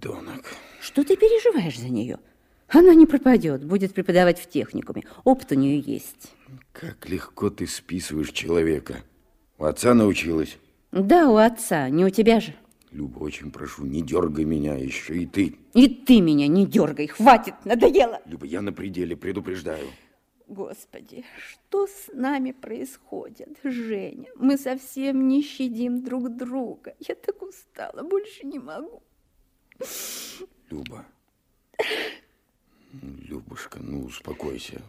Подонок. Что ты переживаешь за нее? Она не пропадет, будет преподавать в техникуме. Опыт у нее есть. Как легко ты списываешь человека. У отца научилась? Да, у отца, не у тебя же. Люба, очень прошу, не дергай меня, еще и ты. И ты меня не дергай, хватит, надоело. Люба, я на пределе, предупреждаю. Господи, что с нами происходит, Женя? Мы совсем не щадим друг друга. Я так устала, больше не могу. Люба. Любушка, ну успокойся.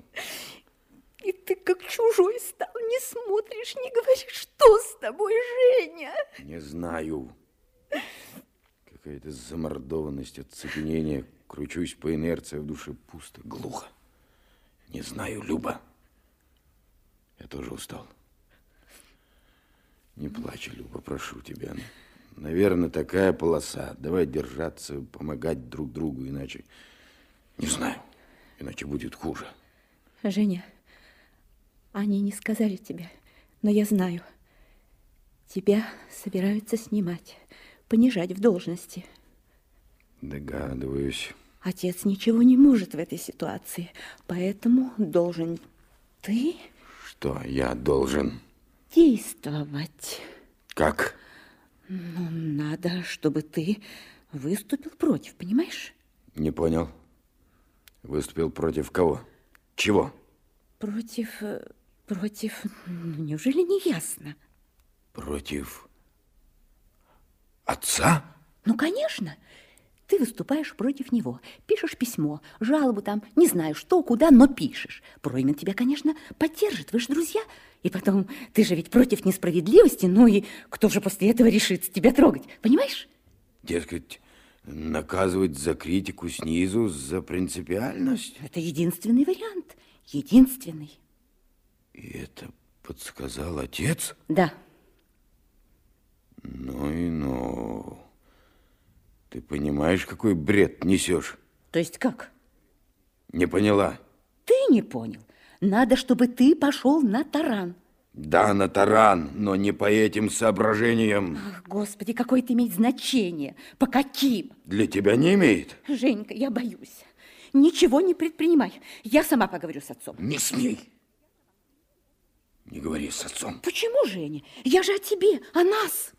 И ты как чужой стал, не смотришь, не говоришь, что с тобой, Женя? Не знаю. Какая-то замордованность, оцепенение. Кручусь по инерции, в душе пусто, глухо. Не знаю, Люба. Я тоже устал. Не плачь, Люба, прошу тебя. Наверное, такая полоса. Давай держаться, помогать друг другу, иначе... Не знаю, иначе будет хуже. Женя, они не сказали тебе, но я знаю. Тебя собираются снимать, понижать в должности. Догадываюсь. Отец ничего не может в этой ситуации, поэтому должен ты... Что я должен? Действовать. Как? Ну, надо, чтобы ты выступил против, понимаешь? Не понял. Выступил против кого? Чего? Против... Э, против... Ну, неужели не ясно? Против... Отца? Ну, конечно. Ты выступаешь против него, пишешь письмо, жалобу там, не знаю что, куда, но пишешь. Проймен тебя, конечно, поддержит, вы же друзья. И потом, ты же ведь против несправедливости, ну и кто же после этого решится тебя трогать, понимаешь? Дескать, наказывать за критику снизу, за принципиальность? Это единственный вариант, единственный. И это подсказал отец? Да. Ну и ну... Ты понимаешь, какой бред несешь? То есть как? Не поняла. Ты не понял. Надо, чтобы ты пошел на таран. Да, на таран, но не по этим соображениям. Ах, Господи, какое это имеет значение? По каким? Для тебя не имеет. Женька, я боюсь. Ничего не предпринимай. Я сама поговорю с отцом. Не смей. Не говори с отцом. Почему, Женя? Я же о тебе, о нас.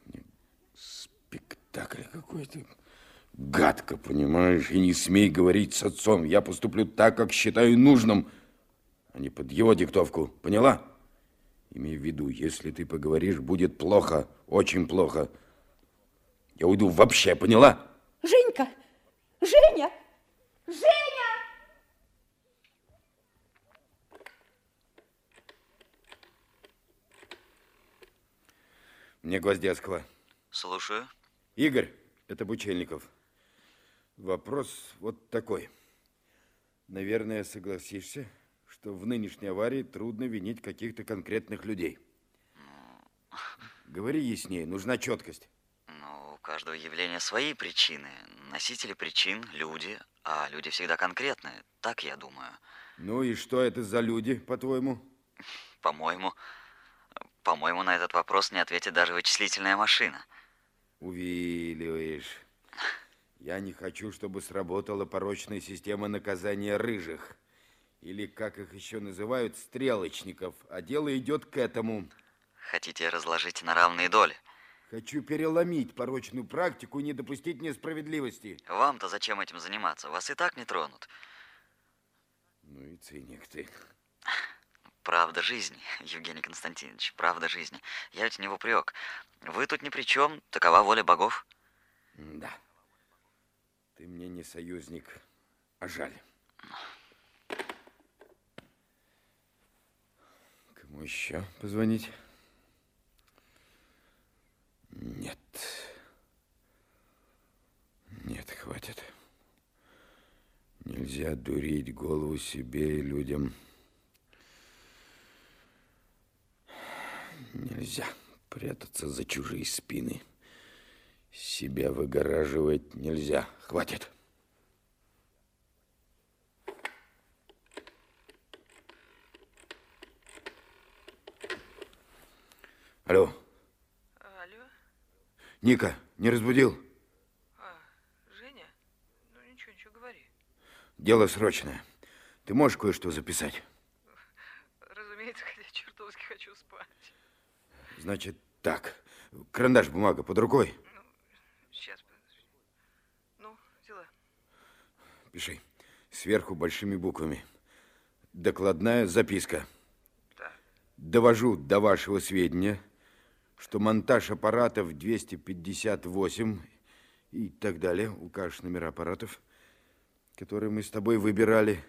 Спектакль какой-то. Гадко, понимаешь, и не смей говорить с отцом. Я поступлю так, как считаю нужным, а не под его диктовку. Поняла? Имей в виду, если ты поговоришь, будет плохо, очень плохо. Я уйду вообще, поняла? Женька! Женя! Женя! Мне Гвоздецкого. Слушаю. Игорь, это Бучельников. Вопрос вот такой. Наверное, согласишься, что в нынешней аварии трудно винить каких-то конкретных людей. Говори яснее, нужна четкость. Ну, у каждого явления свои причины. Носители причин – люди, а люди всегда конкретные. Так я думаю. Ну и что это за люди, по-твоему? По-моему, по-моему, на этот вопрос не ответит даже вычислительная машина. Увиливаешь. Я не хочу, чтобы сработала порочная система наказания рыжих. Или, как их еще называют, стрелочников. А дело идет к этому. Хотите разложить на равные доли? Хочу переломить порочную практику и не допустить несправедливости. Вам-то зачем этим заниматься? Вас и так не тронут. Ну и циник ты. Правда жизни, Евгений Константинович, правда жизни. Я ведь не в упрек. Вы тут ни при чем, такова воля богов. Да. Ты мне не союзник, а жаль. Кому еще позвонить? Нет. Нет, хватит. Нельзя дурить голову себе и людям. Нельзя прятаться за чужие спины. Себя выгораживать нельзя. Хватит. Алло. Алло. Ника, не разбудил? А, Женя? ничего, говори. Дело срочное. Ты можешь кое-что записать? Разумеется, хотя чертовски хочу спать. Значит, так. Карандаш, бумага под рукой. Ну. Ну, дела. Пиши. Сверху большими буквами. Докладная записка. Так. Довожу до вашего сведения, что монтаж аппаратов 258 и так далее, укажешь номера аппаратов, которые мы с тобой выбирали,